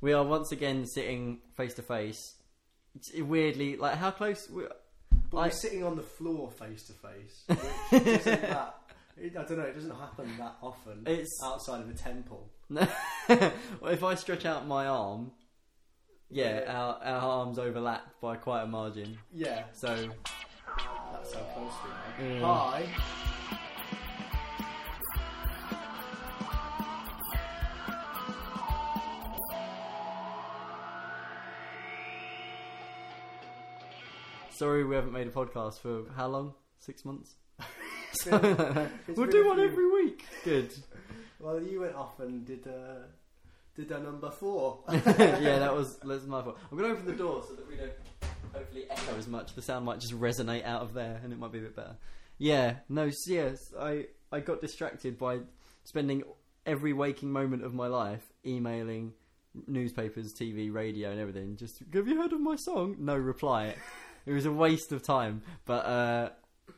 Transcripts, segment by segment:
We are once again sitting face to face. Weirdly, like how close? We... But I- we're sitting on the floor face to face. which isn't that- I don't know. It doesn't happen that often It's outside of a temple. well, if I stretch out my arm, yeah, Yeah. our our arms overlap by quite a margin. Yeah, So that's how close we are. Mm. Hi. Sorry, we haven't made a podcast for how long? Six months. It's So, been- we'll been do a one few- every week. Good. Well, you went off and did uh, did a number four. yeah, that was that's my fault. I'm gonna open the door so that we don't hopefully echo as much. The sound might just resonate out of there, and it might be a bit better. Yeah, no, s- yes, I I got distracted by spending every waking moment of my life emailing newspapers, TV, radio, and everything. Just have you heard of my song? No reply. It was a waste of time, but uh,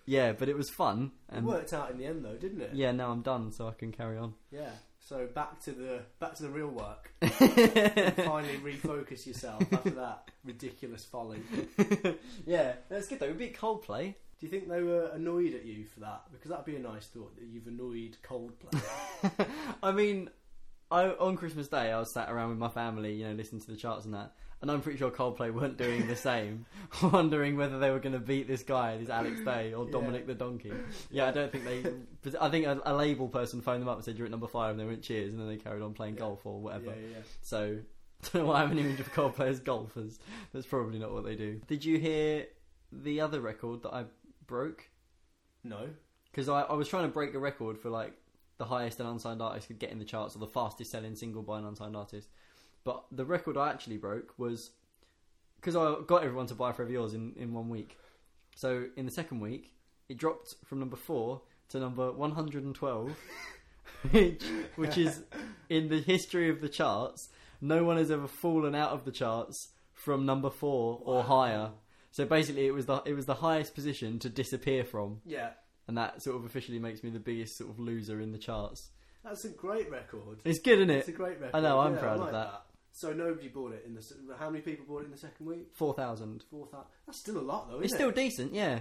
yeah, but it was fun. It And worked out in the end, though, didn't it? yeah, now I'm done, so I can carry on. Yeah. So back to the back to the real work. Finally refocus yourself after that ridiculous folly. yeah, that's good though. It'd be Coldplay. Do you think they were annoyed at you for that? Because that'd be a nice thought that you've annoyed Coldplay. I mean, I on Christmas Day I was sat around with my family, you know, listening to the charts and that, and I'm pretty sure Coldplay weren't doing the same, wondering whether they were going to beat this guy, this Alex Day or Yeah. Dominic the Donkey. Yeah, I don't think they. I think a, a label person phoned them up and said you're at number five, and they went cheers, and then they carried on playing Yeah. golf or whatever. Yeah, yeah. So. I don't know why I have an image of Coldplay as golfers. That's probably not what they do. Did you hear the other record that I broke? No. because I, I was trying to break a record for like the highest an unsigned artist could get in the charts or the fastest selling single by an unsigned artist. But the record I actually broke was because I got everyone to buy Forever Yours in, in one week. So in the second week, it dropped from number four to number 112, which, which is in the history of the charts. No one has ever fallen out of the charts from number four or Wow. higher. So basically, it was the it was the highest position to disappear from Yeah. And that sort of officially makes me the biggest sort of loser in the charts. That's a great record. It's good, isn't it? It's a great record. I know, I'm Yeah, proud I of like that. So nobody bought it in the. How many people bought it in the second week? Four thousand. Four thousand. That's still a lot, though. Isn't It's it? still decent, yeah.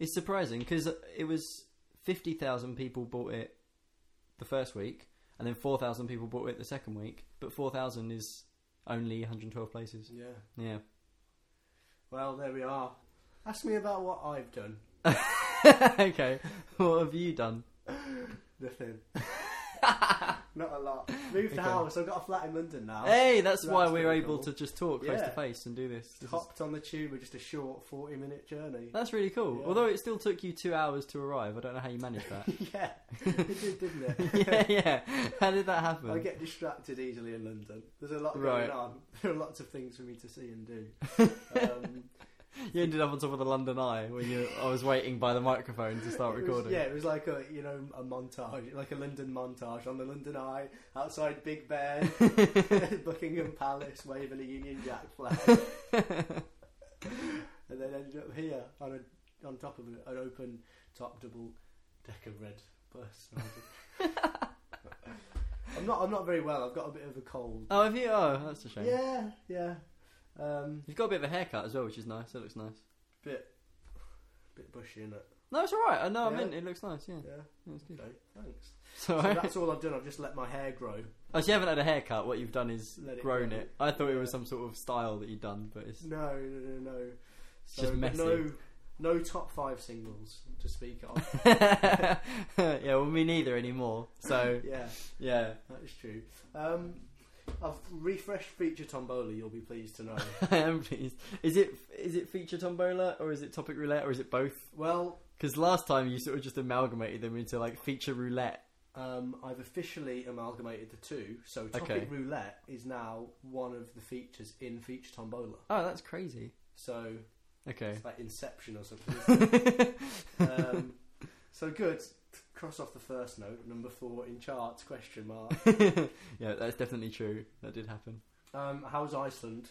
It's surprising because it was fifty thousand people bought it the first week, and then four thousand people bought it the second week. But four thousand is only one hundred twelve places. Yeah. Yeah. Well, there we are. Ask me about what I've done. okay. What have you done? Nothing. Not a lot. Moved Okay. house. I've got a flat in London now. Hey, that's So why that's we're pretty able cool. to just talk face to Yeah. face and do this. This is- Hopped on the tube with just a short forty-minute journey. That's really cool. Yeah. Although it still took you two hours to arrive, I don't know how you managed that. yeah, it did, didn't it? yeah, yeah. How did that happen? I get distracted easily in London. There's a lot going Right. on. There are lots of things for me to see and do. Um, You ended up on top of the London Eye when you. I was waiting by the microphone to start it was- recording. yeah, it was like a you know a montage, like a London montage on the London Eye, outside Big Ben, Buckingham Palace, waving a Union Jack flag, and then ended up here on a on top of an, an open top double decker red bus. I'm not. I'm not very well. I've got a bit of a cold. Oh, have you? Oh, that's a shame. Yeah, yeah. Um, You've got a bit of a haircut as well, which is nice. That looks nice. bit, bit bushy in it. No, it's alright. I know. I Yeah. mean, it looks nice. Yeah, Yeah. that's good. Okay. Thanks. So, So that's all I've done. I've just let my hair grow. oh, so you haven't had a haircut. What you've done is Let it grown grow. it. I thought it was Yeah. some sort of style that you'd done, but it's No, no, no, no. So, just messy. No, no top five singles to speak of. yeah. Well, me neither anymore. So yeah, yeah, that is true. Um, I've refreshed feature tombola. You'll be pleased to know. I am pleased. Is it is it feature tombola or is it topic roulette or is it both? well, Because last time you sort of just amalgamated them into like feature roulette. um, I've officially amalgamated the two. So topic Okay. roulette is now one of the features in feature tombola. Oh, that's crazy. So Okay. it's like Inception or something. um, so good. Cross off the first note. Number four in charts? Question mark. yeah, that's definitely true. That did happen. Um, how's Iceland?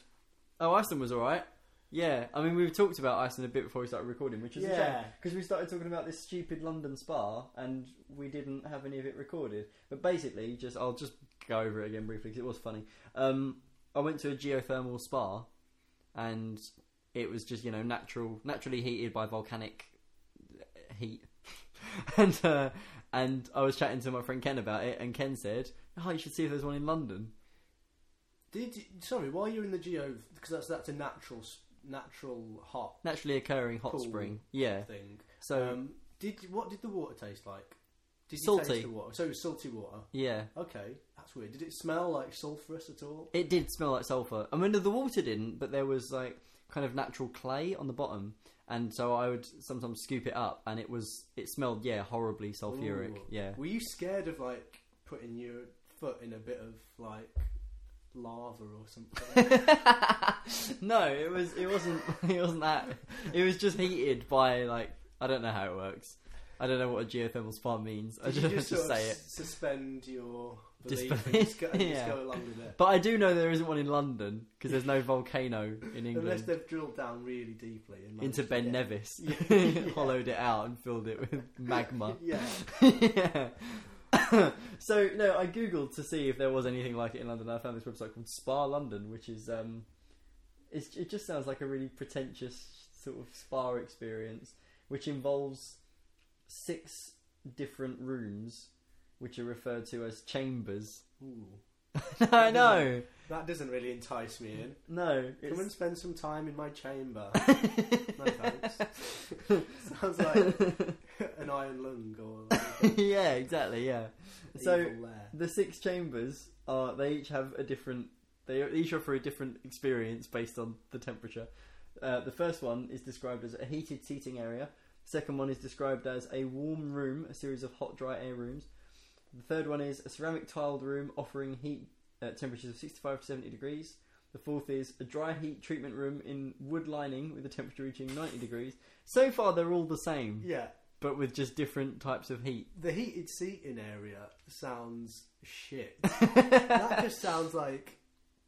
Oh, Iceland was alright. Yeah, I mean, we've talked about Iceland a bit before we started recording, which is a shame. Yeah. Because we started talking about this stupid London spa and we didn't have any of it recorded. But basically, just I'll just go over it again briefly because it was funny. Um, I went to a geothermal spa, and it was just you know natural, naturally heated by volcanic heat, and uh, and I was chatting to my friend Ken about it, and Ken said, "Oh, you should see if there's one in London." Did you, sorry, while you're in the geo, because that's that's a natural natural hot Naturally occurring hot Pool. spring, yeah. thing. So um, did what did the water taste like? Did Salty. taste the water? So it was salty water. yeah, Okay, that's weird. Did it smell like sulphurous at all? it did smell like sulfur. I mean, the water didn't, but there was like kind of natural clay on the bottom, and so I would sometimes scoop it up, and it was it smelled yeah horribly sulfuric. Ooh. Yeah. Were you scared of like putting your foot in a bit of like lava or something? no, it was it wasn't it wasn't that. It was just heated by like I don't know how it works. I don't know what a geothermal spa means. I just, just, just sort of say it. Suspend your belief Disbelief. and just go, and just Yeah. go along with it. But I do know there isn't one in London because there's no volcano in England. Unless they've drilled down really deeply into Ben get- Nevis, Yeah. hollowed it out and filled it with magma. Yeah. yeah. so no, I googled to see if there was anything like it in London. I found this website called Spa London, which is um, it's, it just sounds like a really pretentious sort of spa experience, which involves six different rooms, which are referred to as chambers. Ooh. I know. That doesn't really entice me in. No, Come and it's, spend some time in my chamber. no thanks. Sounds like an iron lung or like yeah, exactly. Yeah. So evil lair. the six chambers are they each have a different they each offer a different experience based on the temperature uh, the first one is described as a heated seating area second one is described as a warm room a series of hot dry air rooms. The third one is a ceramic tiled room offering heat at temperatures of 65 to 70 degrees. The fourth is a dry heat treatment room in wood lining with a temperature reaching 90 degrees. So far they're all the same Yeah, but with just different types of heat. The heated seating area sounds shit. that just sounds like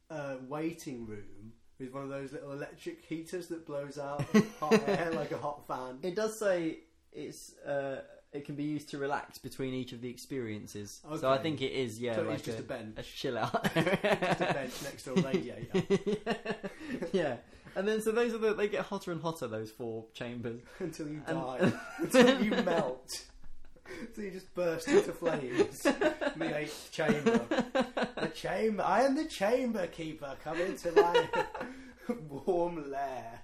a waiting room with one of those little electric heaters that blows out hot air like a hot fan. It does say it's uh, it can be used to relax between each of the experiences. So I think it is yeah so like it's just a, a bench. a chill out. just a bench next to a radiator yeah, and then so those are the they get hotter and hotter those four chambers. until you And- die, until you melt. So you just burst into flames. the eighth chamber. The chamber. I am the chamber keeper. Come into my warm lair.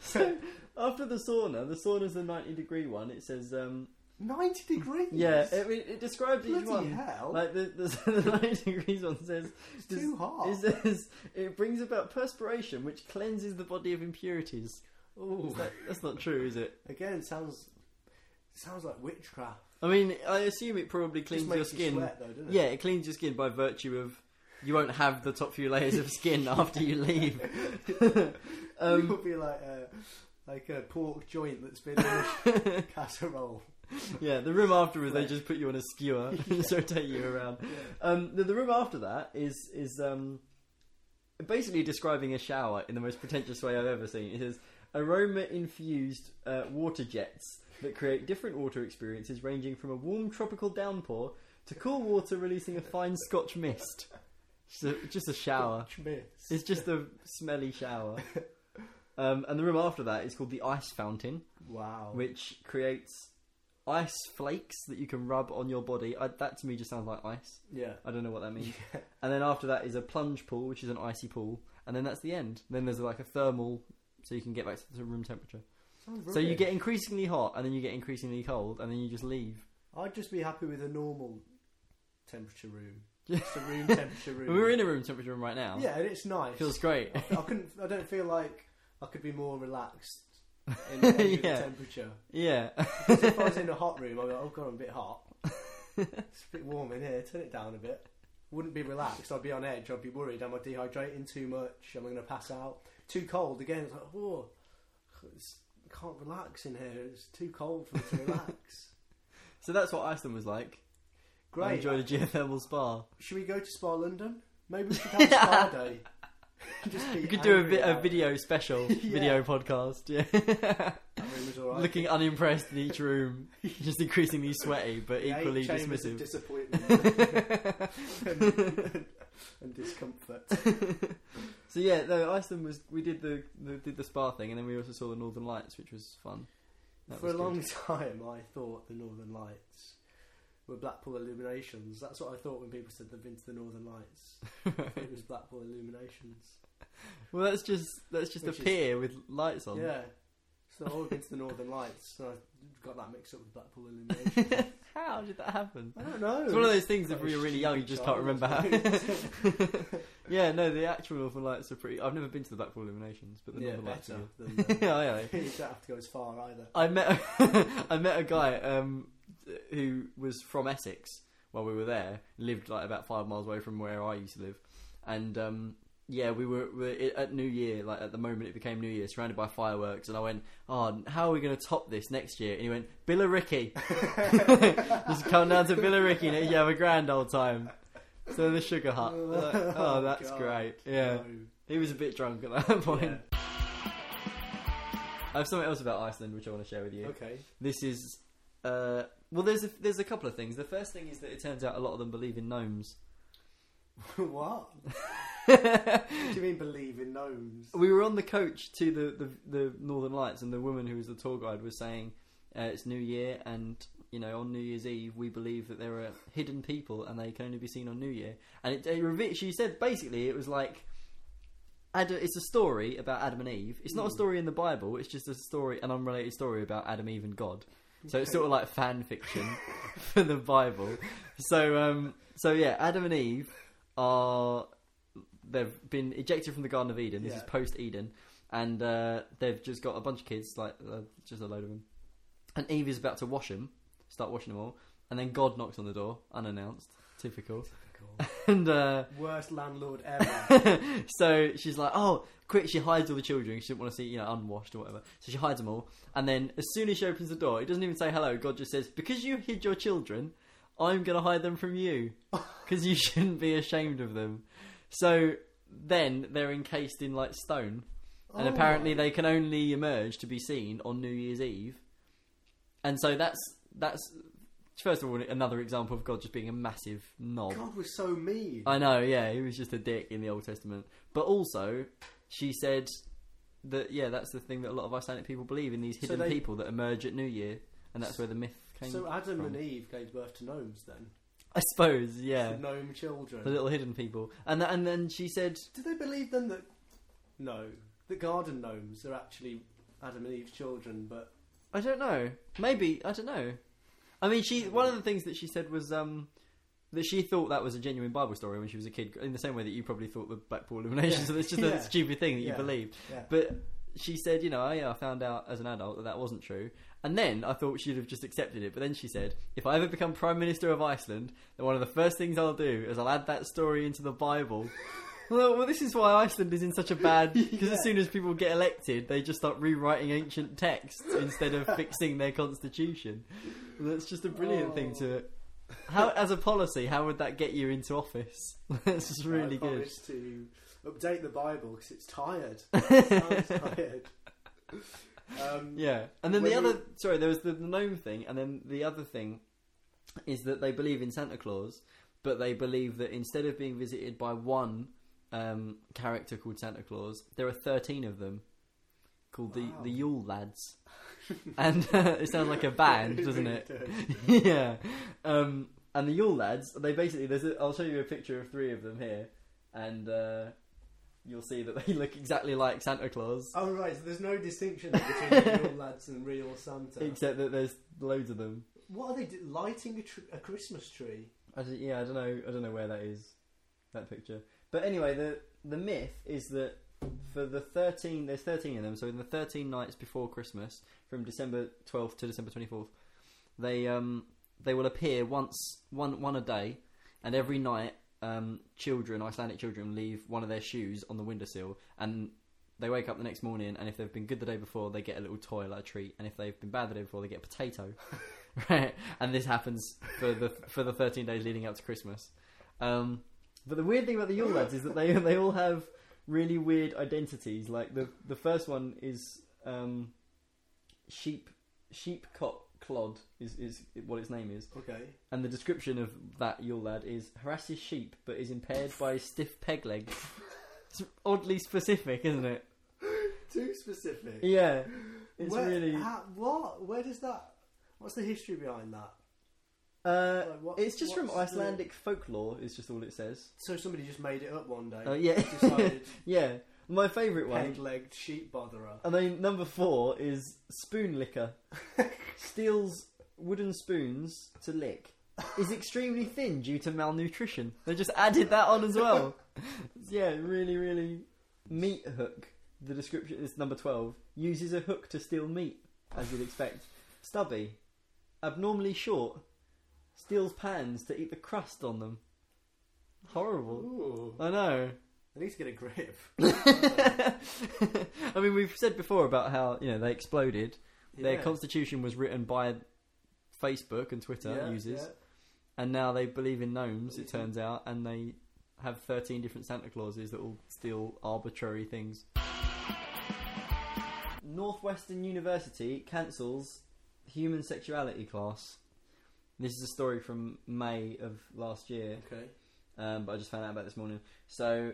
So after the sauna, the sauna's the ninety degree one. It says um, 90 degrees? yeah, it, it, describes each Bloody one. hell. Like the, the, the ninety degrees one says it's too hot. It says it brings about perspiration, which cleanses the body of impurities. Is that- that's not true, is it? Again, sounds sounds like witchcraft. I mean, I assume it probably cleans your makes you skin. sweat, though, doesn't it? Yeah, it cleans your skin by virtue of you won't have the top few layers of skin after you leave. it um, would be like a like a pork joint that's been in a casserole. yeah, the room afterwards they just put you on a skewer and rotate you around. Um, the, the room after that is is um, basically describing a shower in the most pretentious way I've ever seen. It says aroma infused uh, water jets that create different water experiences, ranging from a warm tropical downpour to cool water releasing a fine Scotch mist. Just a, just a shower. Scotch mist. It's just a smelly shower. Um, and the room after that is called the ice fountain, Wow. which creates ice flakes that you can rub on your body. I, that to me just sounds like ice. yeah. I don't know what that means. And then after that is a plunge pool, which is an icy pool, and then that's the end. Then there's like a thermal, so you can get back to the room temperature. So you get increasingly hot, and then you get increasingly cold, and then you just leave. I'd just be happy with a normal temperature room. Just a room temperature room. We're in a room temperature room right now. Yeah, and it's nice. feels great. I couldn't. I don't feel like I could be more relaxed in any the temperature. yeah. If I was in a hot room, I'd be like, oh god, I'm a bit hot. it's a bit warm in here. Turn it down a bit. Wouldn't be relaxed. I'd be on edge. I'd be worried. Am I dehydrating too much? Am I going to pass out? Too cold again. It's like, oh, it's, I can't relax in here. It's too cold for me to relax. so that's what Iceland was like. I Great. enjoyed a geothermal spa. Should we go to Spa London? Maybe we should have a spa day. Just be We could do a, vi- a video special, Yeah. video podcast. Yeah. I mean, we've was alright. looking unimpressed in each room, just increasingly sweaty but The eight equally chambers of dismissive. disappointment and, and discomfort. So yeah, no, Iceland was. We did the, the did the spa thing, and then we also saw the Northern Lights, which was fun. That For was a good. long time, I thought the Northern Lights were Blackpool Illuminations. That's what I thought when people said they've been to the Northern Lights. it was Blackpool Illuminations. Well, that's just that's just Which a is- pier with lights on. Yeah. So I've been to the Northern Lights, and I got that mixed up with Blackpool Illuminations. How did that happen? I don't know. It's one of those things that when you're really young, you just can't remember how. yeah, no, the actual Northern Lights are pretty. I've never been to the Blackpool Illuminations, but the yeah, Northern Lights better are. than good. yeah, yeah. you don't have to go as far either. I met I met a guy um, who was from Essex while we were there. Lived like about five miles away from where I used to live, and um, yeah, we were, we were at New Year. Like at the moment it became New Year, surrounded by fireworks, and I went, "Oh, how are we going to top this next year?" And he went, "Billericay, just come down to Billericay and you have a grand old time." So the Sugar Hut. Like, oh, Oh, that's God. great. Yeah, No. he was a bit drunk at that point. Yeah. I have something else about Iceland which I want to share with you. Okay. This is uh, well, there's a, there's a couple of things. The first thing is that it turns out a lot of them believe in gnomes. what? What do you mean believe in gnomes? we were on the coach to the, the the Northern Lights, and the woman who was the tour guide was saying uh, it's New Year, and you know on New Year's Eve we believe that there are hidden people, and they can only be seen on New Year. And it, it she said basically it was like. Adam, it's a story about Adam and Eve. It's not a Hmm. story in the Bible. It's just a story, an unrelated story about Adam, Eve, and God. So it's sort of like fan fiction for the Bible. So um, so yeah, Adam and Eve are they've been ejected from the Garden of Eden. This is post Eden, and uh, they've just got a bunch of kids, like uh, just a load of them. And Eve is about to wash them, start washing them all, and then God knocks on the door unannounced. Typical. And uh, Worst landlord ever. so she's like, "Oh, quick!" She hides all the children. She didn't want to see, you know, unwashed or whatever. So she hides them all. And then, as soon as she opens the door, it doesn't even say hello. God just says, "Because you hid your children, I'm going to hide them from you, because you shouldn't be ashamed of them." So then they're encased in like stone, and Oh apparently my- they can only emerge to be seen on New Year's Eve. And so that's that's first of all another example of God just being a massive knob. God was so mean. I know, yeah, he was just a dick in the Old Testament. But also, she said that yeah, that's the thing that a lot of Icelandic people believe in these So hidden they- people that emerge at New Year, and that's where the myth came. so Adam from. and Eve gave birth to gnomes then. I suppose, yeah, The gnome children. the little hidden people, and th- and then she said, Do they believe then that no, the garden gnomes are actually Adam and Eve's children? But I don't know, maybe I don't know. I mean, she one of the things that she said was um. That she thought that was a genuine Bible story when she was a kid, in the same way that you probably thought the Blackpool Illumination. Yeah. So it's just Yeah. a stupid thing that you Yeah. believe. yeah, But she said, you know, oh, yeah, I found out as an adult that that wasn't true. And then I thought she'd have just accepted it. But then she said, if I ever become Prime Minister of Iceland, then one of the first things I'll do is I'll add that story into the Bible. well, well, this is why Iceland is in such a bad. Because Yeah. as soon as people get elected, they just start rewriting ancient texts instead of fixing their constitution. And that's just a brilliant thing to. How, as a policy, how would that get you into office? That's just really good. to update the Bible because it's tired. It sounds tired. Um, Yeah, and then the you- other sorry, there was the gnome thing, and then the other thing is that they believe in Santa Claus, but they believe that instead of being visited by one um, character called Santa Claus, there are thirteen of them called Wow. the the Yule Lads, and uh, it sounds like a band, doesn't it? yeah, um, and the Yule Lads, they basically there's a, I'll show you a picture of three of them here, and uh, you'll see that they look exactly like Santa Claus. Oh right, so there's no distinction between real lads and real Santa. Except that there's loads of them. What are they do- lighting a, tr- a Christmas tree? I yeah, I don't know. I don't know where that is. That picture. But anyway, the the myth is that for the thirteen, there's thirteen of them. So in the thirteen nights before Christmas, from December twelfth to December twenty fourth, they um they will appear once one one a day, and every night um children, Icelandic children, leave one of their shoes on the windowsill, and they wake up the next morning, and if they've been good the day before, they get a little toy like a treat, and if they've been bad the day before, they get a potato. right, and this happens for the for the thirteen days leading up to Christmas. Um, but the weird thing about the Yule lads is that they they all have really weird identities. Like the the first one is um, sheep sheep cot clod is is what its name is, Okay. and the description of that Yule lad is harasses sheep but is impaired by stiff peg legs. It's oddly specific, isn't it? Too specific. Yeah, it's Where- really. how- what? Where does that? What's the history behind that? Uh, Like, what- it's just from what's the- Icelandic folklore. Is just all it says. So somebody just made it up one day. Uh, yeah, Decided yeah. My favourite one. peg-legged sheep botherer. I mean, number four is spoon licker. Steals wooden spoons to lick. Is extremely thin due to malnutrition. They just added that on as well. yeah, really, really. Meat hook. The description is number 12. Uses a hook to steal meat, as you'd expect. Stubby. Abnormally short. Steals pans to eat the crust on them. Horrible. Ooh. I know. Need to get a grip. I mean, we've said before about how you know they exploded. Their Yeah. constitution was written by Facebook and Twitter users, and now they believe in gnomes. It turns out, and they have thirteen different Santa Clauses that will steal arbitrary things. Northwestern University cancels human sexuality class. This is a story from May of last year Okay. um, but I just found out about it this morning. So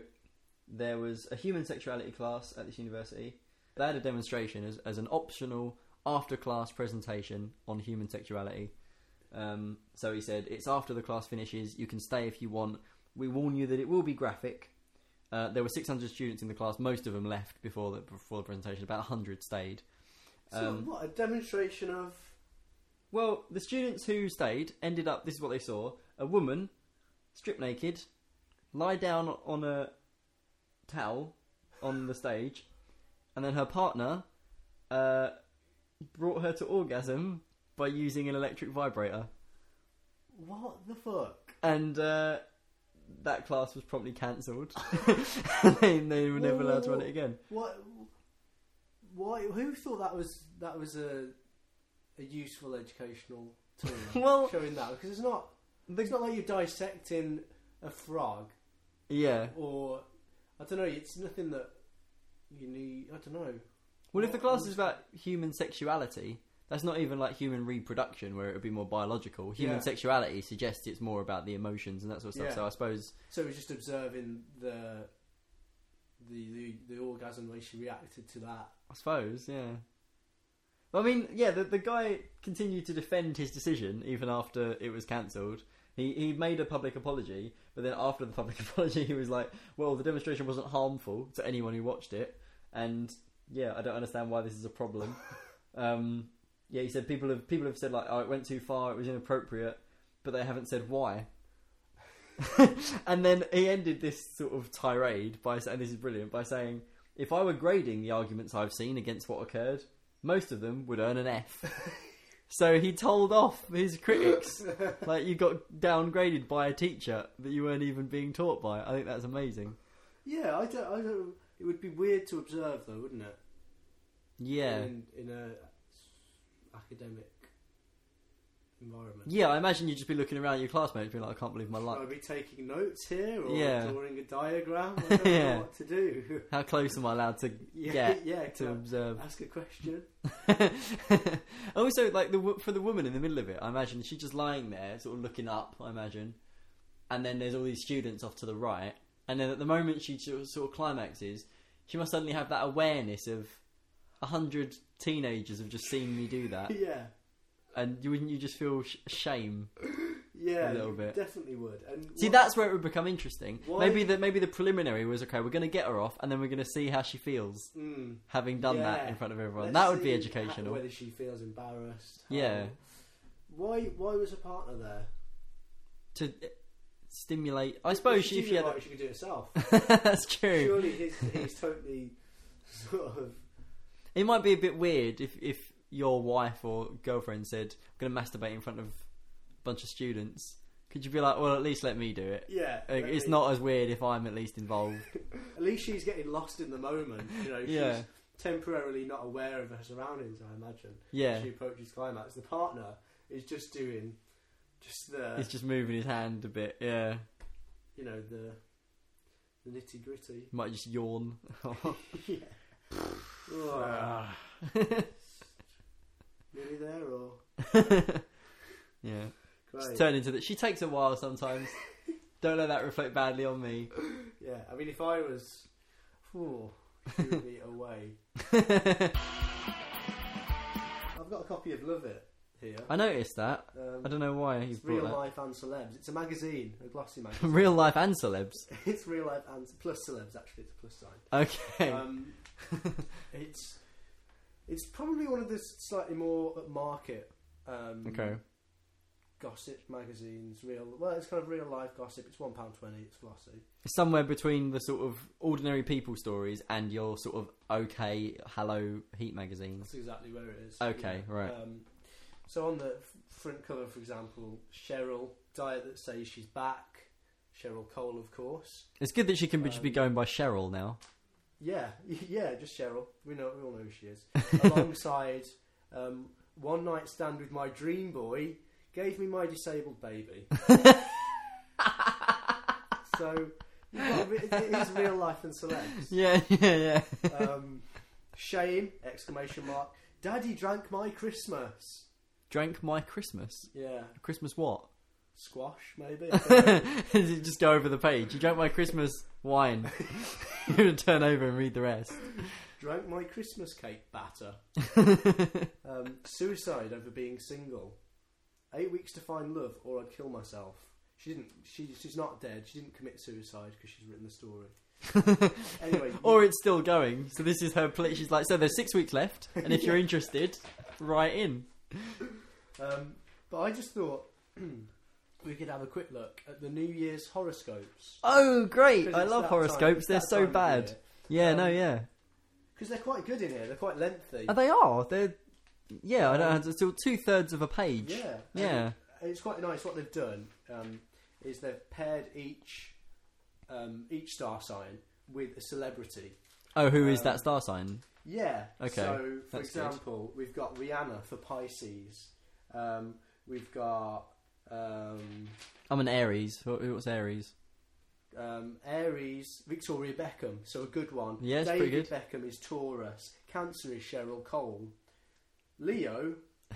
there was a human sexuality class at this university. They had a demonstration as, as an optional after class presentation on human sexuality. Um, so he said, It's after the class finishes, you can stay if you want. We warn you that it will be graphic. Uh, there were 600 students in the class, most of them left before the, before the presentation, about 100 stayed. So Um, what? A demonstration of. Well, the students who stayed ended up. This is what they saw: a woman, stripped naked, lie down on a towel on the stage, and then her partner uh, brought her to orgasm by using an electric vibrator, What the fuck? and uh, that class was promptly cancelled. they, they were never allowed to run it again. What? Why? Who thought that was that was a a useful educational tool? Well- showing that because it's not. The- It's not like you're dissecting a frog yeah. or I don't know. It's nothing that you need. I don't know. Well, if the class is about human sexuality, that's not even like human reproduction, where it would be more biological. Human Yeah. sexuality suggests it's more about the emotions and that sort of stuff. Yeah. So I suppose, So it was just observing the the the, the orgasm when she reacted to that. I suppose, yeah. I mean, yeah, the the guy continued to defend his decision even after it was cancelled. He he made a public apology, but then after the public apology, he was like, "Well, the demonstration wasn't harmful to anyone who watched it, and yeah, I don't understand why this is a problem." um, yeah, he said people have people have said like, "Oh, it went too far, it was inappropriate," but they haven't said why. and then he ended this sort of tirade by saying, "This is brilliant," by saying, "If I were grading the arguments I've seen against what occurred, most of them would earn an F." so he told off his critics, like you got downgraded by a teacher that you weren't even being taught by. I think that's amazing. Yeah, I don't. I don't. It would be weird to observe, though, wouldn't it? Yeah, In, in a academic environment. yeah. I imagine you'd just be looking around at your classmates, being like, "I can't believe my Should luck." I be taking notes here or Yeah. drawing a diagram? I don't Yeah. know what to do. How close am I allowed to yeah, get yeah. to observe? Ask a question? also, like the for the woman in the middle of it, I imagine she's just lying there, sort of looking up. I imagine, and then there's all these students off to the right, and then at the moment she sort of climaxes, she must suddenly have that awareness of a hundred teenagers have just seen me do that, yeah, and you wouldn't you just feel sh- shame? yeah. A little bit. Definitely would. And See, what- that's where it would become interesting. Why- Maybe the maybe the preliminary was okay. We're going to get her off, and then we're going to see how she feels Mm. having done that Yeah. in front of everyone. Let's that would be see educational. how- Whether she feels embarrassed. how- Yeah. Why? Why was her partner there? to uh, stimulate. I suppose she, if she had. what she could do it herself. That's true. Surely he's, he's totally sort of. It might be a bit weird if if your wife or girlfriend said, "I'm going to masturbate in front of a bunch of students." Could you be like, "Well, at least let me do it"? Yeah, Like, it's me- not as weird if I'm at least involved. At least she's getting lost in the moment. You know, she's Yeah. temporarily not aware of her surroundings. I imagine. Yeah, She approaches climax. The partner is just doing, just the, he's just moving his hand a bit. Yeah, you know, the, the nitty gritty. might just yawn. yeah. Oh. Nearly there, or yeah. great? Just turn into that. She takes a while sometimes. Don't let that reflect badly on me. Yeah, I mean, if I was, oh, she would be away. I've got a copy of Love It here. I noticed that. Um, I don't know why you it's real life and celebs. It's a magazine, a glossy magazine. Real life and celebs. it's real life and plus celebs. Actually, it's a plus sign. Okay. Um, it's it's probably one of the slightly more market um, okay. gossip magazines. Real well, it's kind of real life gossip. It's one pound twenty. It's glossy. Somewhere between the sort of ordinary people stories and your sort of okay Hello Heat magazines. That's exactly where it is. Okay, right. Um, so on the front cover, for example, Cheryl Diet that says she's back. Cheryl Cole, of course. It's good that she can just be Um, going by Cheryl now. Yeah, yeah, just Cheryl. We know, we all know who she is. Alongside um, one night stand with my dream boy gave me my disabled baby. so you've got a re- it is real life and celebs. Yeah, yeah, yeah. Um, Shane! Exclamation mark. Daddy drank my Christmas. Drank my Christmas. Yeah, Christmas what? Squash maybe. I don't know. Does it just go over the page? You drank my Christmas wine. To turn over and read the rest. drank my Christmas cake batter. Um, suicide over being single. Eight weeks to find love, or I'd kill myself. She didn't. She, she's not dead. She didn't commit suicide because she's written the story. Anyway, or it's still going. So this is her play. She's like, so there's six weeks left, and if you're interested, write in. um, but I just thought we could have a quick look at the New Year's horoscopes. Oh, great! I love horoscopes. They're so bad. Yeah, Um, no, yeah. Because they're quite good in here. They're quite lengthy. Oh, they are. They're. Yeah, I Um, don't know. It's still two thirds of a page. Yeah. Yeah. And it's quite nice. What they've done um, is they've paired each um, each star sign with a celebrity. Oh, who is Um, that star sign? Yeah. Okay, So, for that's good. example, we've got Rihanna for Pisces. Um, we've got um, I'm an Aries. What, what's Aries? um, Aries, Victoria Beckham. So a good one. Yeah, it's pretty David Beckham is Taurus. Cancer is Cheryl Cole. Leo.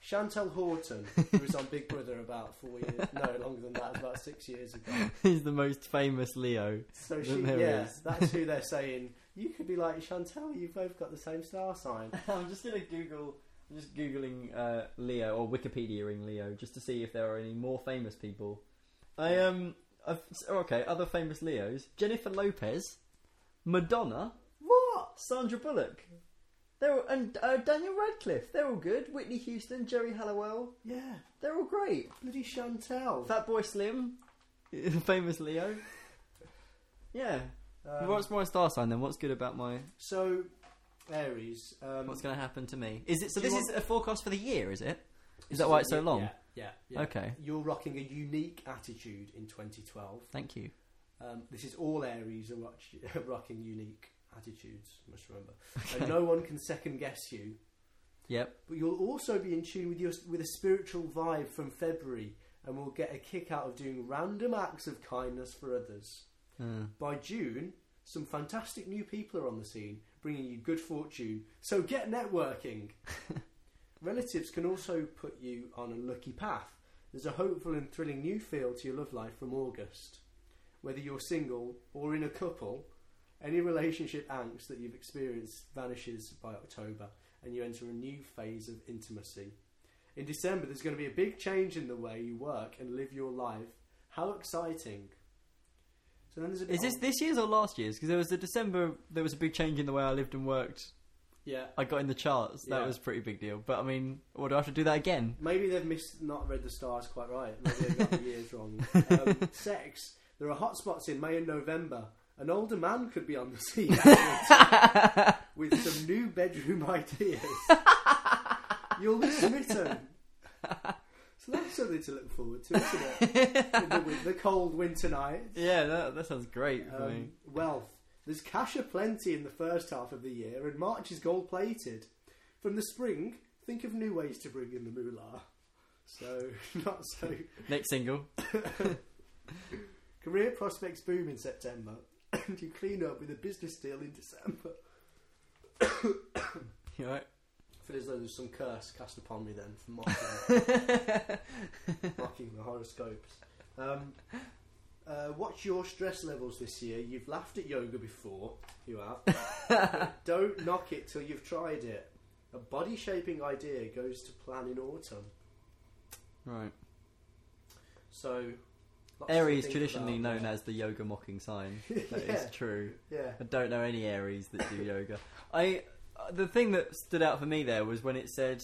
Chantelle Houghton, who was on Big Brother about four years, no longer than that, about six years ago. He's the most famous Leo. So she, yeah, is. that's who they're saying. You could be like Chantelle. You've both got the same star sign. I'm just gonna Google. I'm just googling uh, Leo or Wikipediaing Leo just to see if there are any more famous people. I um, I've, oh, okay, other famous Leos: Jennifer Lopez, Madonna, What? Sandra Bullock. They're all, and uh, Daniel Radcliffe. They're all good. Whitney Houston, Geri Halliwell. Yeah, They're all great. bloody Chantelle. Fatboy Slim, famous Leo. Yeah. Um, What's my star sign then? What's good about my? so Aries. Um, What's going to happen to me? Is it? So do you this want- is a forecast for the year, is it? Is that why it's so long? Yeah, yeah, yeah. Okay. You're rocking a unique attitude in 2012. Thank you. Um, this is all Aries are rock- rocking unique attitudes. Must remember, and no one can second guess you. Yep. But you'll also be in tune with your with a spiritual vibe from February, and will get a kick out of doing random acts of kindness for others. Uh, By June, some fantastic new people are on the scene, bringing you good fortune. So get networking. Relatives can also put you on a lucky path. There's a hopeful and thrilling new feel to your love life from August. Whether you're single or in a couple, any relationship angst that you've experienced vanishes by October and you enter a new phase of intimacy. In December, there's going to be a big change in the way you work and live your life. How exciting! So then there's a bit is this this year's or last year's? Because there was a December. There was a big change in the way I lived and worked. Yeah, I got in the charts. That Yeah. was a pretty big deal. But I mean, what do I have to do that again? maybe they've missed, not read the stars quite right. Maybe they've got the years wrong. Um, sex. There are hot spots in May and November. An older man could be on the scene afterwards with some new bedroom ideas. You'll be smitten. So that's something to look forward to, isn't it? The, the cold winter nights. Yeah, that, that sounds great for me. Um, wealth. There's cash aplenty in the first half of the year, and March is gold plated. From the spring, think of new ways to bring in the moolah. So, not so. Next single. Career prospects boom in September, and you clean up with a business deal in December. You alright? Feel as though there's some curse cast upon me then for mocking, mocking the horoscopes. Um, uh, what's your stress levels this year? You've laughed at yoga before, you have. Don't knock it till you've tried it. A body shaping idea goes to plan in autumn. right. So, Aries traditionally known as the yoga mocking sign. That is Yeah. true. Yeah. I don't know any Aries that do yoga. I the thing that stood out for me there was when it said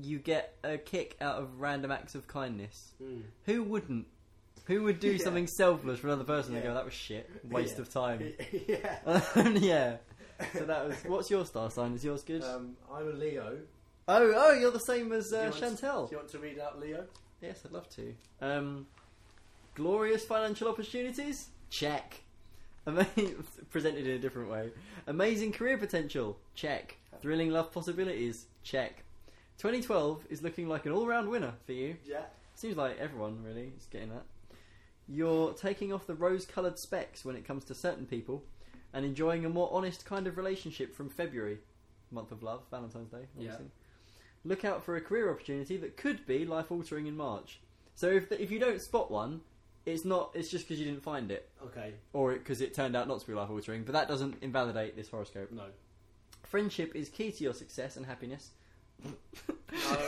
you get a kick out of random acts of kindness. Mm. Who wouldn't? Who would do Yeah. something selfless for another person and go, "That was shit, waste Yeah. of time." yeah. yeah. So that was. What's your star sign? Is yours good? Um, I'm a Leo. oh, oh, you're the same as Do you uh, to- Chantelle. Do you want to read out Leo? Yes, I'd love to. Um, glorious financial opportunities? Check. Ama- presented in a different way. Amazing career potential? Check. Thrilling love possibilities? Check. 2012 is looking like an all-round winner for you. Yeah. Seems like everyone really is getting that. You're taking off the rose-coloured specs when it comes to certain people, and enjoying a more honest kind of relationship from February, month of love, Valentine's Day. Obviously. Look out for a career opportunity that could be life-altering in March. So if if you don't spot one, it's not. It's just because you didn't find it, Okay. or because it turned out not to be life-altering. But that doesn't invalidate this horoscope. No. Friendship is key to your success and happiness. No,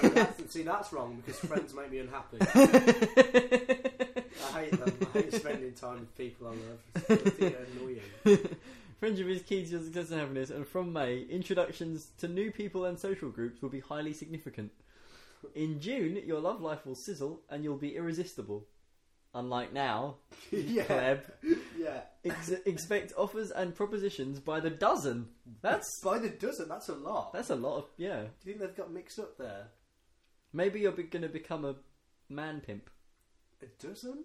that's, see, that's wrong because friends make me unhappy. I hate them. I hate spending time with people I love. It's annoying. Friendship is key to your success and happiness, and from May, introductions to new people and social groups will be highly significant. In June, your love life will sizzle and you'll be irresistible. Unlike now, yeah. pleb, Yeah. ex- expect offers and propositions by the dozen. That's By the dozen, that's a lot. that's a lot of yeah. Do you think they've got mixed up there? Maybe you're be- going to become a man pimp. A dozen?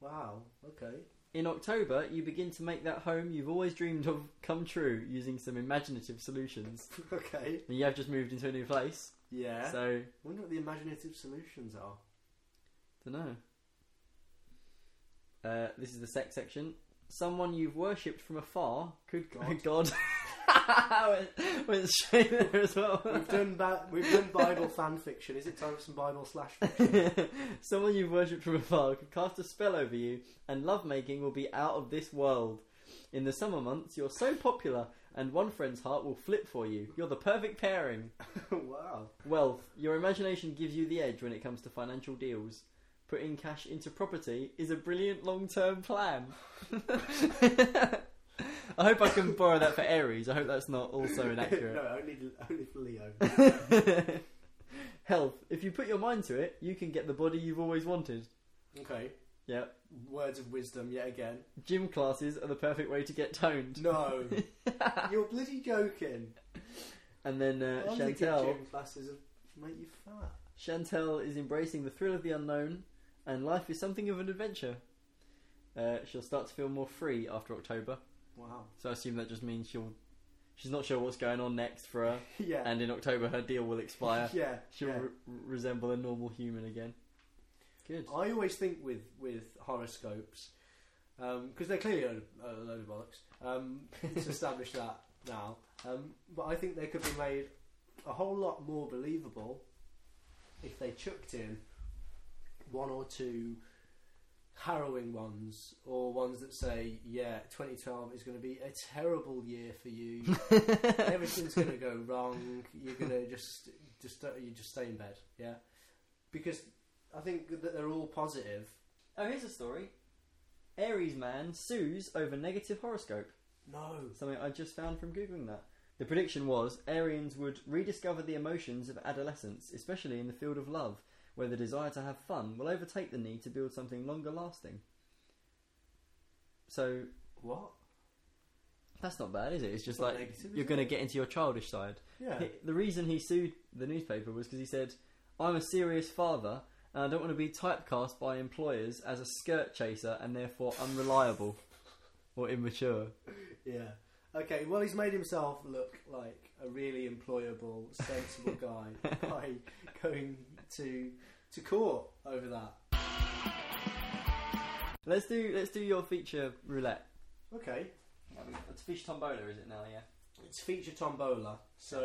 Wow. Okay. In October, you begin to make that home you've always dreamed of come true using some imaginative solutions. okay. And you have just moved into a new place, Yeah. so I wonder what the imaginative solutions are. don't know. Uh, this is the sex section. Someone you've worshipped from afar could God. God. went, went straight there as well. We've done ba- we've done Bible fan fiction. Is it time for some Bible slash fiction? Someone you've worshipped from afar could cast a spell over you, and lovemaking will be out of this world. In the summer months, you're so popular, and one friend's heart will flip for you. You're the perfect pairing. wow. Wealth. Your imagination gives you the edge when it comes to financial deals. Putting cash into property is a brilliant long term plan. I hope I can borrow that for Aries. I hope that's not also inaccurate. no, only only for Leo. Health. If you put your mind to it, you can get the body you've always wanted. Okay. Yeah. Words of wisdom yet again. Gym classes are the perfect way to get toned. No, you're bloody joking. And then uh, Chantelle. gym classes make you fat. Chantelle is embracing the thrill of the unknown, and life is something of an adventure. Uh, she'll start to feel more free after October, Wow. so I assume that just means she'll. She's not sure what's going on next for her, Yeah. and in October her deal will expire. yeah. She'll yeah. re- resemble a normal human again. Good. I always think with with horoscopes because they're clearly a, a load of bollocks. Um, let's establish that now. Um, but I think they could be made a whole lot more believable if they chucked in one or two harrowing ones or ones that say, "Yeah, 2012 is going to be a terrible year for you. Everything's going to go wrong. You're going to just just you just stay in bed." Yeah, because I think that they're all positive. Oh, here's a story. Aries man sues over negative horoscope. No. Something I just found from googling that. The prediction was Arians would rediscover the emotions of adolescence, especially in the field of love, where the desire to have fun will overtake the need to build something longer lasting. So What? that's not bad, is it? It's just not like negative, is you're it? going to get into your childish side. Yeah. He- The reason he sued the newspaper was because he said, "I'm a serious father." And I don't want to be typecast by employers as a skirt chaser and therefore unreliable or immature. Yeah. Okay, well, he's made himself look like a really employable, sensible guy by going to to court over that. Let's do let's do your feature roulette. Okay, It's fish tombola, is it now? Yeah. it's feature tombola. So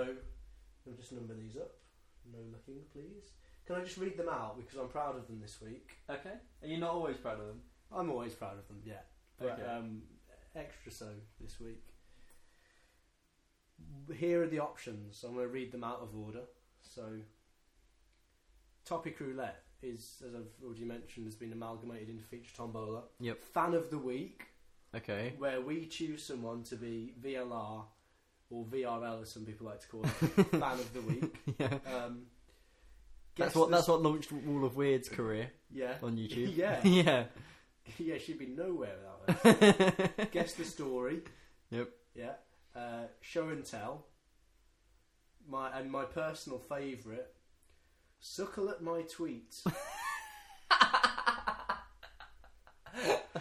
Let me just number these up. No looking, please. Can I just read them out because I'm proud of them this week? Okay. Are you not always proud of them? I'm always proud of them, yeah. But Okay. um, extra so this week. Here are the options. I'm going to read them out of order. So, Topic Roulette is, as I've already mentioned, has been amalgamated into Feature Tombola. Yep. Fan of the Week, Okay. where we choose someone to be VLR or VRL, as some people like to call it, Fan of the Week. yeah. Um, That's what that's what launched Wall of Weird's career Yeah. on YouTube. Yeah. yeah. yeah, she'd be nowhere without her. Guess the story. Yep. Yeah. Uh, show and tell. My and my personal favourite. Suckle at my tweets.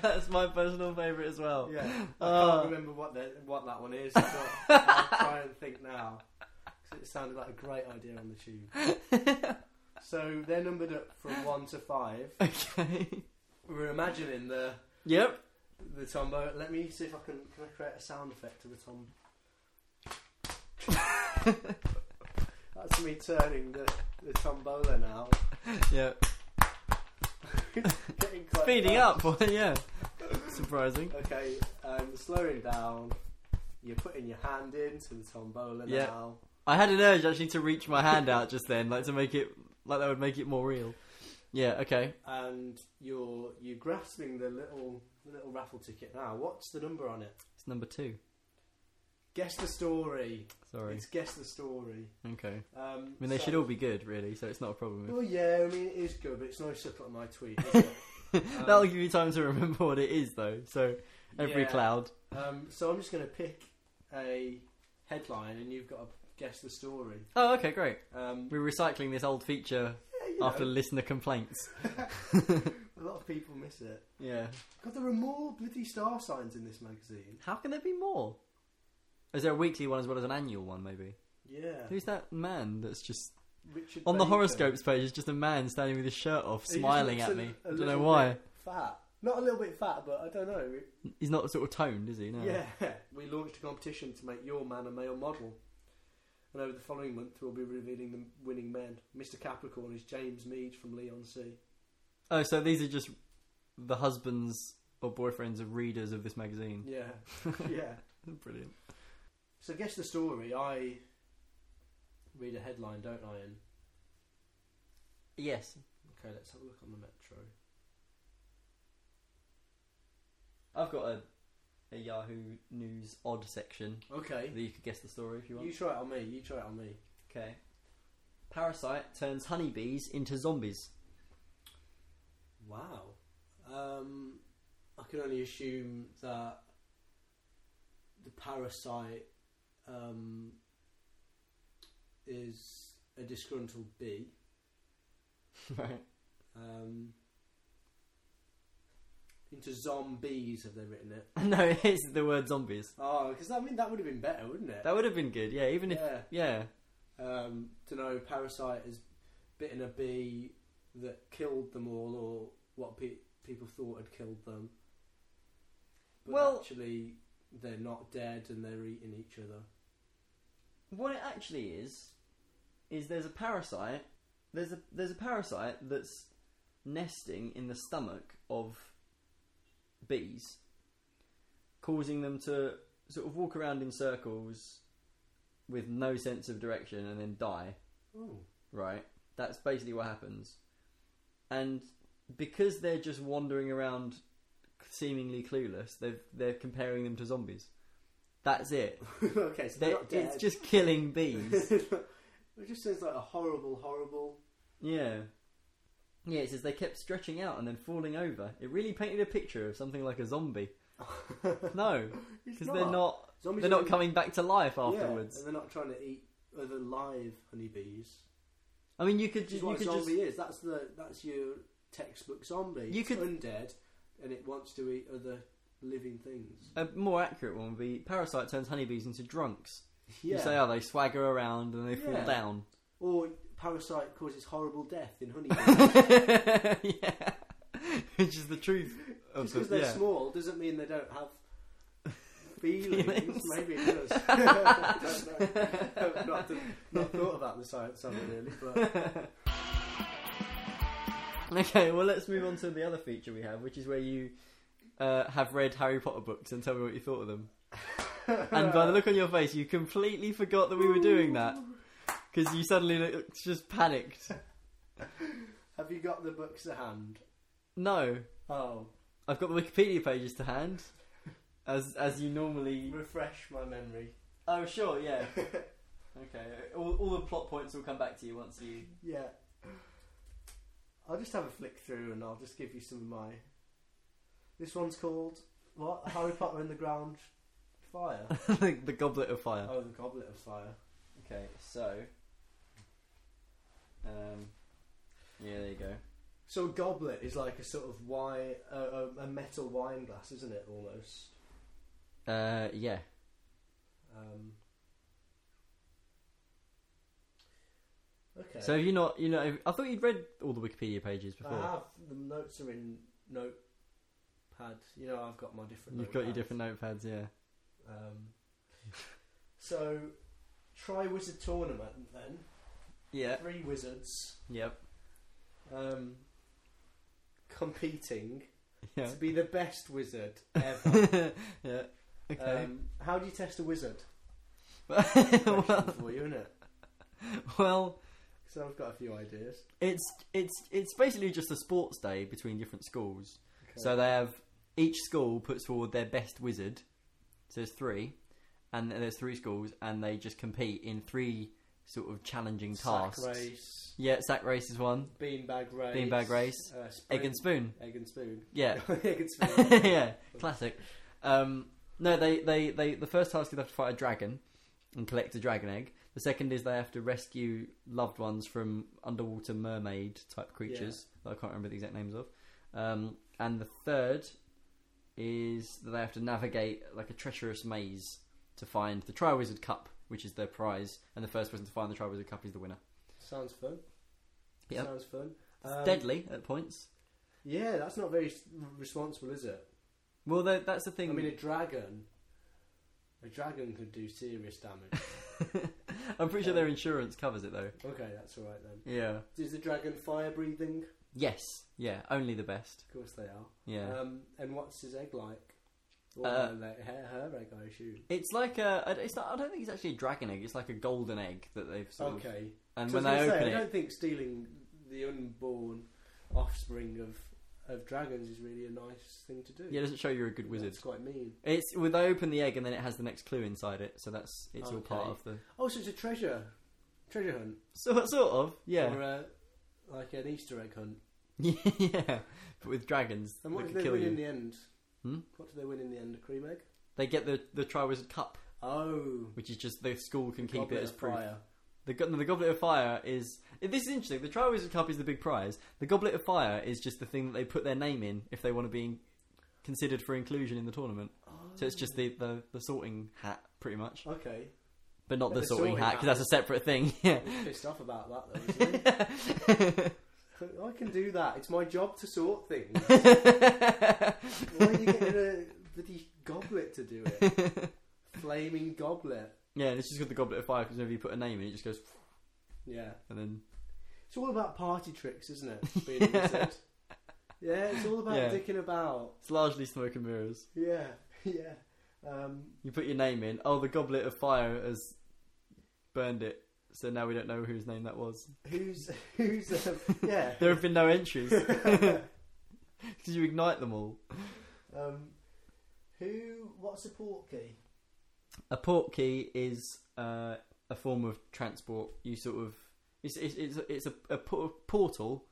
That's my personal favourite as well. Yeah. I Ah. can't remember what the, what that one is. But I'll try and think now. 'Cause it sounded like a great idea on the tube. So they're numbered up from one to five. Okay. We're imagining the Yep. the tombo. Let me see if I can can I create a sound effect of the tom. That's me turning the the tombola now. Yep. Getting quite Speeding fast. up. yeah. Surprising. Okay, um, slowing down. You're putting your hand into the tombola Yeah. now. I had an urge actually to reach my hand out just then, like to make it like that would make it more real. Yeah. Okay. and you're you're grasping the little the little raffle ticket now. What's the number on it? It's number two. Guess the story. Sorry. It's guess the story. Okay. Um, I mean, they so- should all be good, really. So it's not a problem. Well, yeah, I mean it is good, but it's no suckle at my tweet. Is it? Um, That'll give you time to remember what it is, though. So every yeah. cloud. Um, so I'm just going to pick a headline, and you've got to guess the story. Oh, okay, great. Um, We're recycling this old feature yeah, you after know, listener complaints. a lot of people miss it. Yeah. God, there are more bloody star signs in this magazine. How can there be more? Is there a weekly one as well as an annual one, maybe? Yeah, Who's that man that's just Richard on the horoscopes page? Is just a man standing with his shirt off, He just smiling looks at a- me. a I don't know little why. bit Fat, not a little bit fat, but I don't know. He's not sort of toned, is he? No. Yeah, we launched a competition to make your man a male model. And over the following month, we'll be revealing the winning men. Mr. Capricorn is James Mead from Leigh-on-Sea. Oh, so these are just the husbands or boyfriends of readers of this magazine. Yeah, yeah. Brilliant. So guess the story. I read a headline, don't I? And Yes. okay, let's have a look on the Metro. I've got a, a Yahoo News odd section Okay, that you could guess the story if you want. you try it on me. You try it on me. Okay. Parasite turns honeybees into zombies. Wow. Um, I can only assume that the parasite um, is a disgruntled bee. right. Um, into zombies, have they written it? No, it is the word zombies. Oh, because I mean that would have been better, wouldn't it? That would have been good, yeah. Even if, yeah. yeah, Um, to know parasite has bitten a bee that killed them all, or what pe- people thought had killed them. But Well- actually, they're not dead and they're eating each other. what it actually is is there's a parasite. There's a there's a parasite that's nesting in the stomach of bees, causing them to sort of walk around in circles with no sense of direction and then die. Oh, right? That's basically what happens. And because they're just wandering around seemingly clueless, they've, they're comparing them to zombies. That's it. okay, so they're They're, not dead. it's just killing bees. it just sounds like a horrible, horrible. yeah. Yeah, it says they kept stretching out and then falling over. It really painted a picture of something like a zombie. No, It's because they're not Zombies they're are not coming back to life Yeah, afterwards. and they're not trying to eat other live honeybees. I mean, you could Which is you what a could zombie just is. That's the that's your textbook zombie. You it's could- undead, and it wants to eat other living things. a more accurate one would be parasite turns honeybees into drunks. Yeah. You say, oh, they swagger around and they fall down. Or parasite causes horrible death in honeybees. yeah, which is the truth. Of Just the, because they're yeah. small doesn't mean they don't have feelings. Feelings. Maybe it does. I don't know. I've not, not thought about the science of it, really. But okay, well, let's move on to the other feature we have, which is where you uh, have read Harry Potter books and tell me what you thought of them. and by the look on your face, you completely forgot that we were doing that because you suddenly look- just panicked. have you got the books to hand? No, Oh, I've got the Wikipedia pages to hand, as as you normally. refresh my memory. Oh, sure, yeah. Okay, all, all the plot points will come back to you once you. Yeah. I'll just have a flick through and I'll just give you some of my. This one's called what? Harry Potter and the Ground Fire. the Goblet of Fire. Oh, the Goblet of Fire. Okay, so. Um, yeah, there you go. So a goblet is like a sort of wine, a, a, a metal wine glass, isn't it? Almost. Uh, yeah. Um, okay. So have you not, you know, I thought you'd read all the Wikipedia pages before. I have the notes are in notepad. You know, I've got my different. You've got your notepads. different notepads, yeah. Um, so, Triwizard tournament then. Yeah. Three wizards Yep. um, competing Yeah. to be the best wizard ever. yeah. Okay. um, how do you test a wizard? well, for you, isn't it? well, So I've got a few ideas. it's it's it's basically just a sports day between different schools. Okay. So they have each school puts forward their best wizard. So there's three, and there's three schools, and they just compete in three sort of challenging Sack tasks. race, Yeah, sack race is one. beanbag race, Beanbag race, uh, Egg and spoon. egg and spoon, Yeah, egg and spoon. yeah, classic. Um, no, they, they, they. The first task is they have to fight a dragon and collect a dragon egg. The second is they have to rescue loved ones from underwater mermaid type creatures that I can't remember the exact names of. Um, and the third is that they have to navigate like a treacherous maze to find the Triwizard Cup, which is their prize, and the first person to find the Triwizard Cup is the winner. Sounds fun. Yep. Sounds fun. Um, deadly at points. Yeah, that's not very s- responsible, is it? Well, tha- that's the thing. I mean, a dragon. A dragon could do serious damage. I'm pretty sure their insurance covers it though. okay, that's all right then. Yeah. Is the dragon fire breathing? Yes. Yeah. Only the best. Of course they are. Yeah. Um, and what's his egg like? Or Uh, her, her, her egg, I assume. It's like a. It's not. I don't think it's actually a dragon egg. It's like a golden egg that they've sort of. Okay. And So when I was they gonna open say, I it, don't think stealing the unborn offspring of of dragons is really a nice thing to do. yeah, it doesn't show you're a good wizard. It's quite mean. It's well, they open the egg and then it has the next clue inside it. So that's it's all part Okay. of the. Oh, so it's a treasure, treasure hunt. So sort of. Yeah. Or uh, like an Easter egg hunt. yeah. But with dragons And what that do could they kill win you. in the end? Hmm? What do they win in the end? A cream egg? They get the the Triwizard Cup, Oh, which is just the school can keep Goblet it as of proof. Fire. The, no, the Goblet of Fire is. This is interesting. The Triwizard Cup is the big prize. The Goblet of Fire is just the thing that they put their name in if they want to be considered for inclusion in the tournament. So it's just the, the, the sorting hat, pretty much. Okay. But not the, the sorting, sorting hat, because that's a separate thing. Yeah. Pissed off about that though. I can do that. It's my job to sort things. Why are you getting a bloody goblet to do it? Flaming goblet. Yeah, and it's just got the Goblet of Fire because whenever you put a name in, it just goes, Yeah. and then. It's all about party tricks, isn't it? Being a wizard. Yeah, it's all about Yeah. dicking about. It's largely smoke and mirrors. Yeah, yeah. Um, You put your name in. Oh, the Goblet of Fire has burned it. So now we don't know whose name that was. who's who's um, yeah? There have been no entries. Because you ignite them all. um, who? What's a port key? A port key is uh, a form of transport. You sort of it's it's it's, it's a, a portal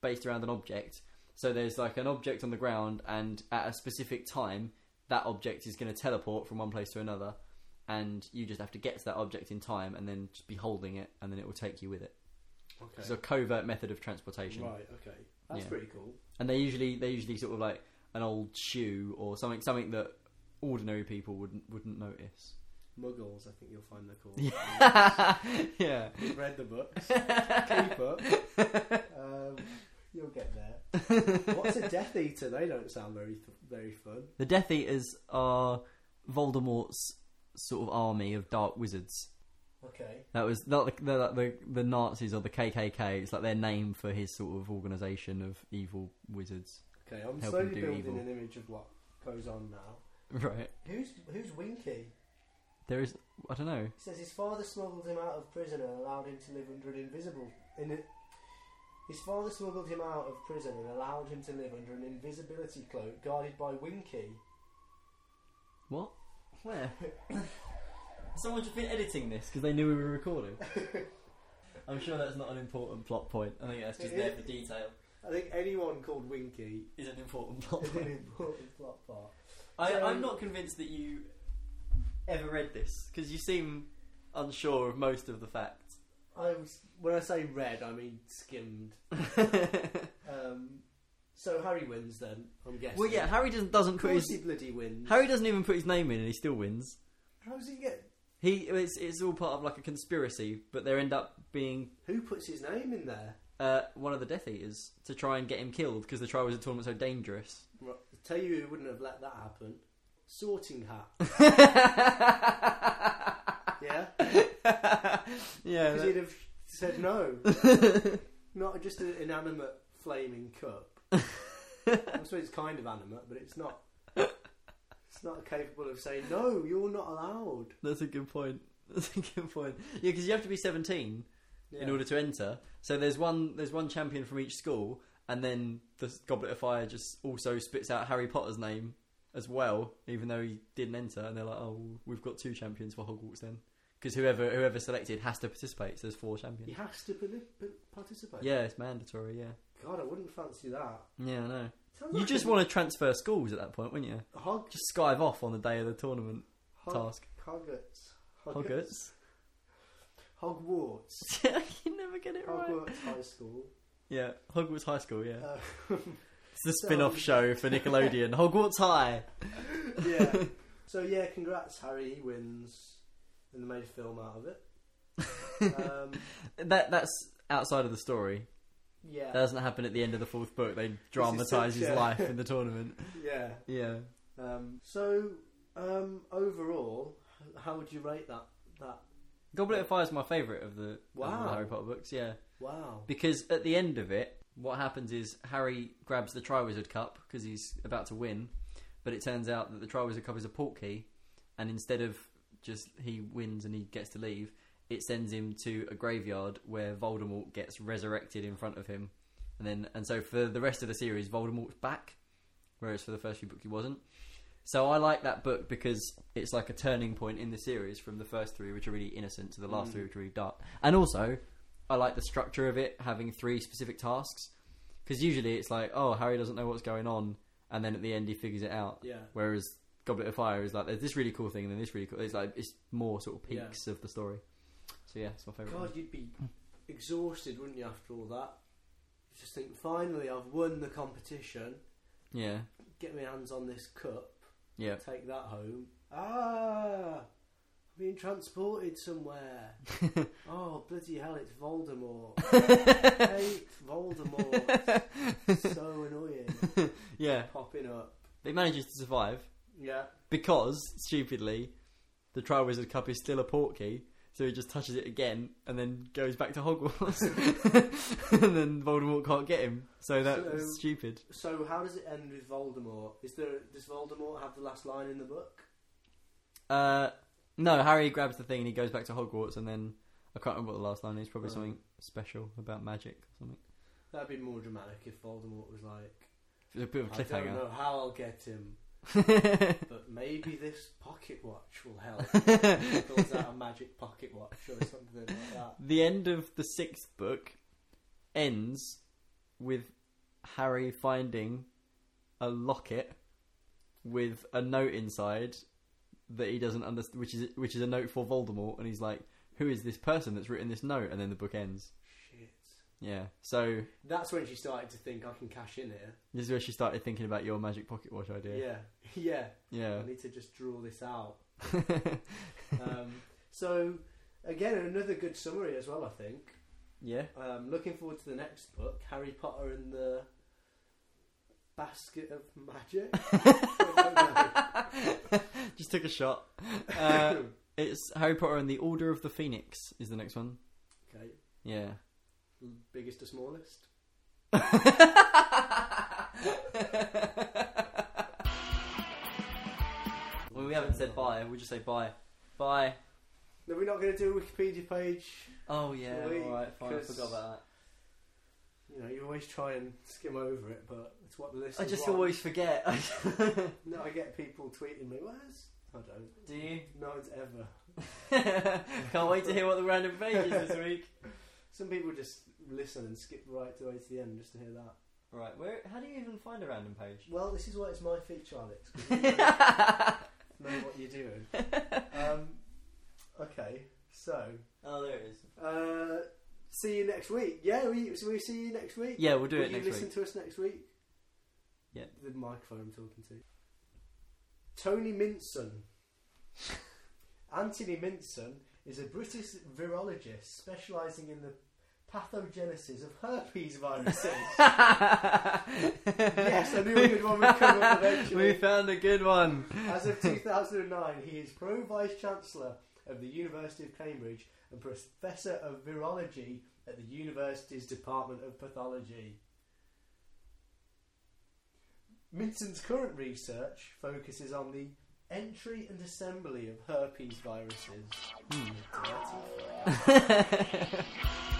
based around an object. So there's like an object on the ground, and at a specific time, that object is going to teleport from one place to another, and you just have to get to that object in time, and then just be holding it, and then it will take you with it. Okay. It's a covert method of transportation, Right. Okay. That's Yeah. pretty cool. and they usually they usually sort of like an old shoe or something something that ordinary people wouldn't wouldn't notice. Muggles, I think you'll find they're called. Yeah, yeah. You've read the books. Keep up. Um, you'll get there. What's a Death Eater? They don't sound very very fun. The Death Eaters are Voldemort's sort of army of dark wizards. Okay. That was not the, the the the Nazis or the KKK. It's like their name for his sort of organisation of evil wizards. Okay, I'm slowly building evil. an image of what goes on now. Right. Who's who's Winky? There is. I don't know. He says his father smuggled him out of prison and allowed him to live under an invisible. In a, his father smuggled him out of prison and allowed him to live under an invisibility cloak guarded by Winky. What? Where? Someone just been editing this because they knew we were recording. I'm sure that's not an important plot point. I think that's just there for detail. I think anyone called Winky Is an important plot is an point. important plot part. I, So- I'm not convinced that you ever read this because you seem unsure of most of the facts. I was, when I say read, I mean skimmed. Um, so Harry wins then. I'm guessing. well, yeah, Harry doesn't doesn't Of put course his he bloody wins. Harry doesn't even put his name in, and he still wins. How does he get? He it's, it's all part of like a conspiracy, but there end up being Who puts his name in there? uh, one of the Death Eaters to try and get him killed because the Triwizard Tournament's so dangerous. Right, tell you who wouldn't have let that happen. Sorting Hat. Yeah, yeah, because that- he'd have said no. not just an inanimate flaming cup. I suppose it's kind of animate, but it's not. It's not capable of saying no. You're not allowed. that's a good point. That's a good point. Yeah, because you have to be 17 in order to enter. So there's one there's one champion from each school, and then the Goblet of Fire just also spits out Harry Potter's name as well, even though he didn't enter. And they're like, oh, we've got two champions for Hogwarts then, because whoever whoever selected has to participate. So there's four champions. He has to pa- pa- participate. Yeah, it's mandatory. Yeah, God, I wouldn't fancy that. yeah, I know. Sounds You like just a want to transfer schools at that point, wouldn't you? hog, Just skive off on the day of the tournament hog, task. Hogwarts. Hogwarts. Hogwarts. you never get it right. Hogwarts High School. Yeah, Hogwarts High School. Yeah, Uh, it's the so- spin-off show for Nickelodeon. Hogwarts High. yeah. So yeah, congrats, Harry. He wins, and they made a film out of it. Um, That that's outside of the story. yeah, That doesn't happen at the end of the fourth book. They dramatise his life in the tournament. yeah. Yeah. Um, so um, overall, how would you rate that? That Goblet of Fire is my favourite of the, of the Wow. Harry Potter books. Yeah, wow. because at the end of it, what happens is Harry grabs the Triwizard Cup because he's about to win, but it turns out that the Triwizard Cup is a portkey, and instead of just he wins and he gets to leave, it sends him to a graveyard where Voldemort gets resurrected in front of him, and then and so for the rest of the series, Voldemort's back, whereas for the first few books he wasn't. So I like that book because it's like a turning point in the series from the first three, which are really innocent, to the last Mm. three, which are really dark. And also, I like the structure of it having three specific tasks because usually it's like, oh, Harry doesn't know what's going on, and then at the end he figures it out. Yeah. Whereas Goblet of Fire is like, there's this really cool thing, and then this really cool. It's like it's more sort of Yeah. peaks of the story. So yeah, it's my favorite. God, you'd be exhausted, wouldn't you, after all that? You just think, finally, I've won the competition. Yeah, Get my hands on this cup. yeah. Take that home. Ah, being transported somewhere. oh bloody hell! It's Voldemort. hate Voldemort. so annoying. yeah, Popping up. it manages to survive Yeah. because stupidly, the Triwizard Cup is still a portkey. So he just touches it again and then goes back to Hogwarts, and then Voldemort can't get him. So that's So- stupid. So how does it end with Voldemort? Is there does Voldemort have the last line in the book? Uh, no, Harry grabs the thing and he goes back to Hogwarts, and then I can't remember what the last line is. Probably Oh. something special about magic or something. That'd be more dramatic if Voldemort was like, It's a bit of a I don't cliffhanger. know how I'll get him, but maybe this pocket watch will help. He pulls out a magic pocket watch or something like that. the end of the sixth book ends with Harry finding a locket with a note inside that he doesn't understand, which is which is a note for Voldemort, and he's like, "Who is this person that's written this note?" And then the book ends. Shit. Yeah, so That's when she started to think I can cash in here. this is where she started thinking about your magic pocket watch idea. Yeah, yeah. Yeah. I need to just draw this out. Um, so again, another good summary as well. I think. yeah. Um, looking forward to the next book, Harry Potter and the Basket of Magic. I don't know. Just took a shot. Uh, it's Harry Potter and the Order of the Phoenix is the next one. Okay. Yeah. Biggest to smallest. well, we haven't said bye. We'll just say bye. Bye. No, we're not going to do a Wikipedia page. Oh yeah. All right. Fine. I forgot about You know, you always try and skim over it, but it's what the listeners I just want. always forget. No, I get people tweeting me, where's... I don't. Do you? No one's ever. Can't wait to hear what the random page is this week. Some people just listen and skip right to the end just to hear that. Right. Where? How do you even find a random page? Well, this is why it's my feature, Alex. know what you're doing. Um, okay, so oh, there it is. uh, see you next week. Yeah, we so we see you next week. Yeah, we'll do Will it you next listen week. to us next week? Yeah. The microphone I'm talking to. Tony Minson. Anthony Minson is a British virologist specialising in the pathogenesis of herpes viruses. yes, I knew a good one would come up we found a good one. As of 2009, he is Pro Vice Chancellor of the University of Cambridge and Professor of Virology at the university's Department of Pathology. Minson's current research focuses on the entry and assembly of herpes viruses. Hmm.